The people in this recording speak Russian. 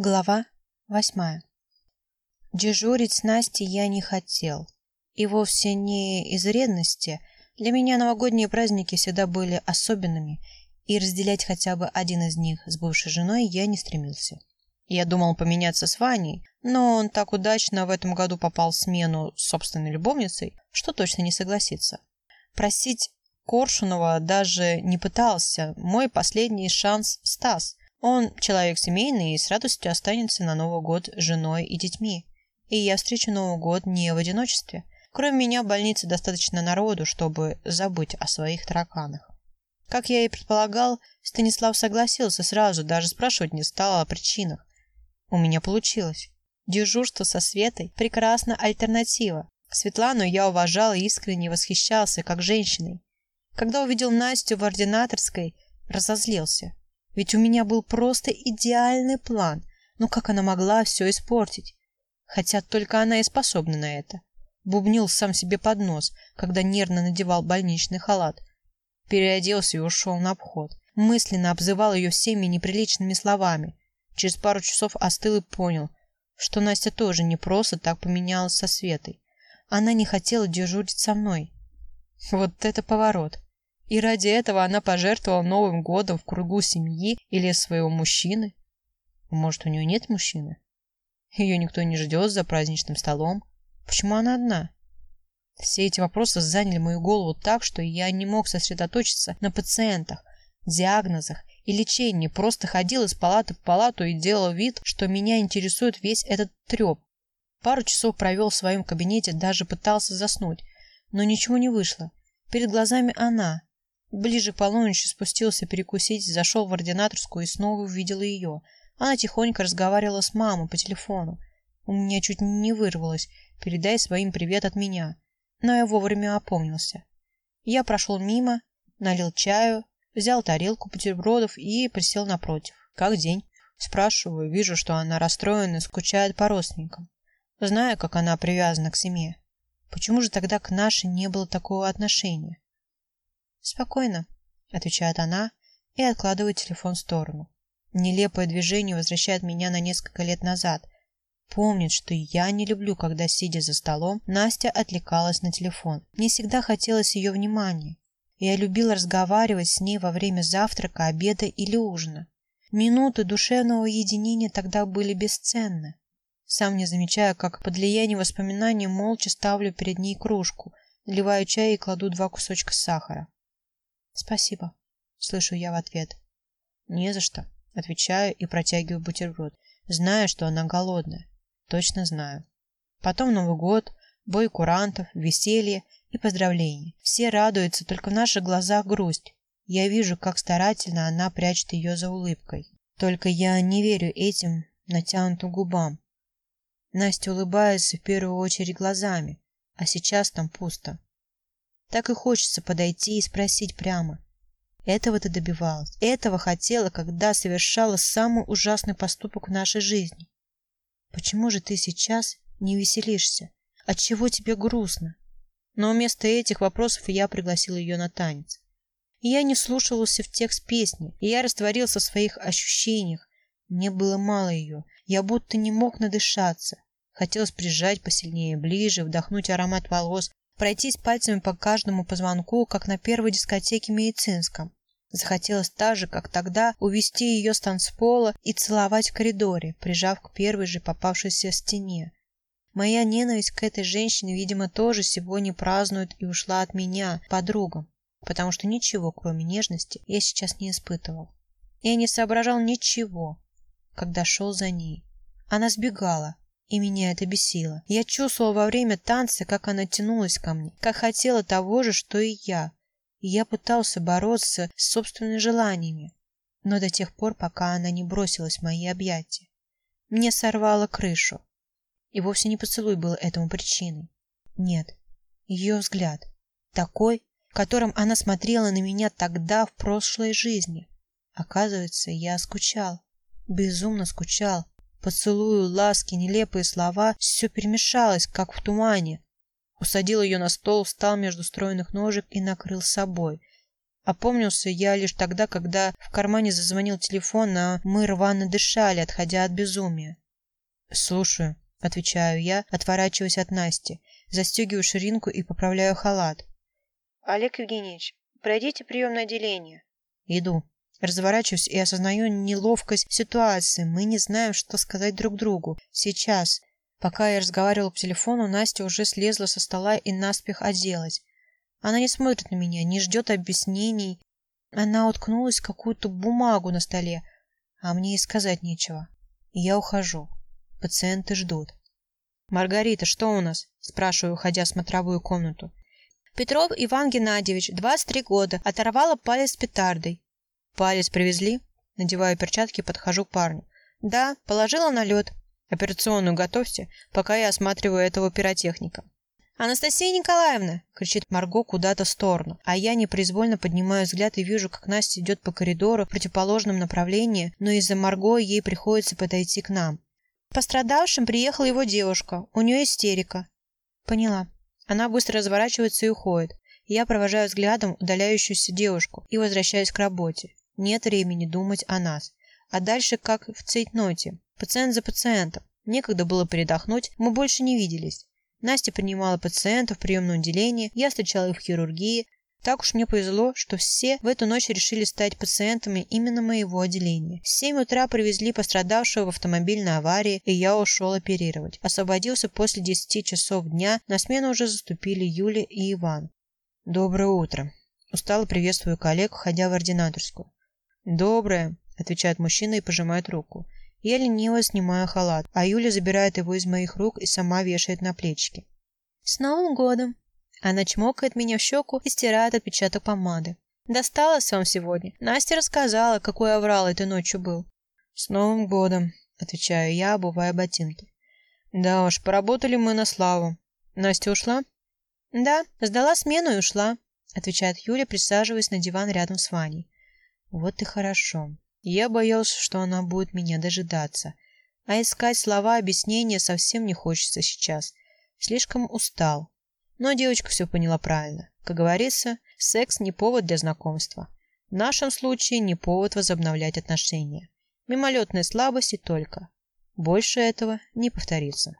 Глава восьмая. Дежурить с Настей я не хотел. И вовсе не из ревности. Для меня новогодние праздники всегда были особенными, и разделять хотя бы один из них с бывшей женой я не стремился. Я думал поменяться с Ваней, но он так удачно в этом году попал в смену с собственной любовницей, что точно не согласится. Просить Коршунова даже не пытался. Мой последний шанс – Стас. Он человек семейный и с радостью останется на Новый год с женой и детьми. И я встречу Новый год не в одиночестве. Кроме меня в больнице достаточно народу, чтобы забыть о своих тараканах. Как я и предполагал, Станислав согласился сразу, даже спрашивать не стал о причинах. У меня получилось. Дежурство со Светой – прекрасная альтернатива. Светлану я уважал и искренне восхищался, как женщиной. Когда увидел Настю в ординаторской, разозлился. Ведь у меня был просто идеальный план. Но как она могла все испортить? Хотя только она и способна на это. Бубнил сам себе под нос, когда нервно надевал больничный халат. Переоделся и ушел на обход. Мысленно обзывал ее всеми неприличными словами. Через пару часов остыл и понял, что Настя тоже не просто так поменялась со Светой. Она не хотела дежурить со мной. Вот это поворот. И ради этого она пожертвовала Новым годом в кругу семьи или своего мужчины. Может, у нее нет мужчины? Ее никто не ждет за праздничным столом. Почему она одна? Все эти вопросы заняли мою голову так, что я не мог сосредоточиться на пациентах, диагнозах и лечении, просто ходил из палаты в палату и делал вид, что меня интересует весь этот треп. Пару часов провел в своем кабинете, даже пытался заснуть, но ничего не вышло. Перед глазами она, Ближе к полуночи спустился перекусить, зашел в ординаторскую и снова увидел ее. Она тихонько разговаривала с мамой по телефону. У меня чуть не вырвалось «передай своим привет от меня», но я вовремя опомнился. Я прошел мимо, налил чаю, взял тарелку бутербродов и присел напротив. «Как день?» Спрашиваю, вижу, что она расстроена и скучает по родственникам. Знаю, как она привязана к семье. Почему же тогда к нашей не было такого отношения? «Спокойно», — отвечает она и откладывает телефон в сторону. Нелепое движение возвращает меня на несколько лет назад. Помнит, что я не люблю, когда, сидя за столом, Настя отвлекалась на телефон. Мне всегда хотелось ее внимания. Я любила разговаривать с ней во время завтрака, обеда или ужина. Минуты душевного единения тогда были бесценны. Сам не замечая, как под влиянием воспоминаний молча ставлю перед ней кружку, наливаю чай и кладу два кусочка сахара. «Спасибо», — слышу я в ответ. «Не за что», — отвечаю и протягиваю бутерброд. Знаю, что она голодная. Точно знаю. Потом Новый год, бой курантов, веселье и поздравления. Все радуются, только в наших глазах грусть. Я вижу, как старательно она прячет ее за улыбкой. Только я не верю этим натянутым губам. Настя улыбается в первую очередь глазами, а сейчас там пусто. Так и хочется подойти и спросить прямо. Этого ты добивалась, этого хотела, когда совершала самый ужасный поступок в нашей жизни. Почему же ты сейчас не веселишься? Отчего тебе грустно? Но вместо этих вопросов я пригласил ее на танец. Я не слушался в текст песни, и я растворился в своих ощущениях. Мне было мало ее, я будто не мог надышаться. Хотелось прижать посильнее, ближе, вдохнуть аромат волос, пройтись пальцами по каждому позвонку, как на первой дискотеке медицинском. Захотелось так же, как тогда, увести ее с танцпола и целовать в коридоре, прижав к первой же попавшейся стене. Моя ненависть к этой женщине, видимо, тоже сегодня празднует и ушла от меня, подругам, потому что ничего, кроме нежности, я сейчас не испытывал. Я не соображал ничего, когда шел за ней. Она сбегала, и меня это бесило. Я чувствовала во время танца, как она тянулась ко мне, как хотела того же, что и я. И я пытался бороться с собственными желаниями, но до тех пор, пока она не бросилась в мои объятия. Мне сорвало крышу. И вовсе не поцелуй был этому причиной. Нет, ее взгляд, такой, которым она смотрела на меня тогда в прошлой жизни. Оказывается, я скучал, безумно скучал Поцелую, ласки, нелепые слова — все перемешалось, как в тумане. Усадил ее на стол, встал между стройных ножек и накрыл собой. Опомнился я лишь тогда, когда в кармане зазвонил телефон, а мы рвано дышали, отходя от безумия. «Слушаю», — отвечаю я, отворачиваясь от Насти, застегиваю ширинку и поправляю халат. «Олег Евгеньевич, пройдите приемное отделение». «Иду». Разворачиваюсь и осознаю неловкость ситуации. Мы не знаем, что сказать друг другу. Сейчас. Пока я разговаривала по телефону, Настя уже слезла со стола и наспех оделась. Она не смотрит на меня, не ждет объяснений. Она уткнулась в какую-то бумагу на столе, а мне и сказать нечего. Я ухожу. Пациенты ждут. «Маргарита, что у нас?» – спрашиваю, уходя в смотровую комнату. Петров Иван Геннадьевич, 23 года, оторвала палец петардой. Палец привезли? Надеваю перчатки подхожу к парню. Да, положила на лед. Операционную готовьте, пока я осматриваю этого пиротехника. «Анастасия Николаевна!» – кричит Марго куда-то в сторону, а я непроизвольно поднимаю взгляд и вижу, как Настя идет по коридору в противоположном направлении, но из-за Марго ей приходится подойти к нам. Пострадавшим приехала его девушка, у нее истерика. Поняла. Она быстро разворачивается и уходит. Я провожаю взглядом удаляющуюся девушку и возвращаюсь к работе. Нет времени думать о нас. А дальше как в цейтноте. Пациент за пациентом. Некогда было передохнуть, мы больше не виделись. Настя принимала пациентов в приемном отделении, я встречала их в хирургии. Так уж мне повезло, что все в эту ночь решили стать пациентами именно моего отделения. В 7 утра привезли пострадавшего в автомобильной аварии, и я ушел оперировать. Освободился после 10 часов дня, на смену уже заступили Юля и Иван. «Доброе утро!» Устало приветствую коллег, ходя в ординаторскую. «Доброе!» – отвечает мужчина и пожимает руку. Я лениво снимаю халат, а Юля забирает его из моих рук и сама вешает на плечики. «С Новым годом!» Она чмокает меня в щеку и стирает отпечаток помады. «Досталось вам сегодня. Настя рассказала, какой оврал этой ночью был». «С Новым годом!» – отвечаю я, обувая ботинки. «Да уж, поработали мы на славу. Настя ушла?» «Да, сдала смену и ушла», – отвечает Юля, присаживаясь на диван рядом с Ваней. «Вот и хорошо. Я боялся, что она будет меня дожидаться. А искать слова объяснения совсем не хочется сейчас. Слишком устал. Но девочка все поняла правильно. Как говорится, секс не повод для знакомства. В нашем случае не повод возобновлять отношения. Мимолетные слабости только. Больше этого не повторится.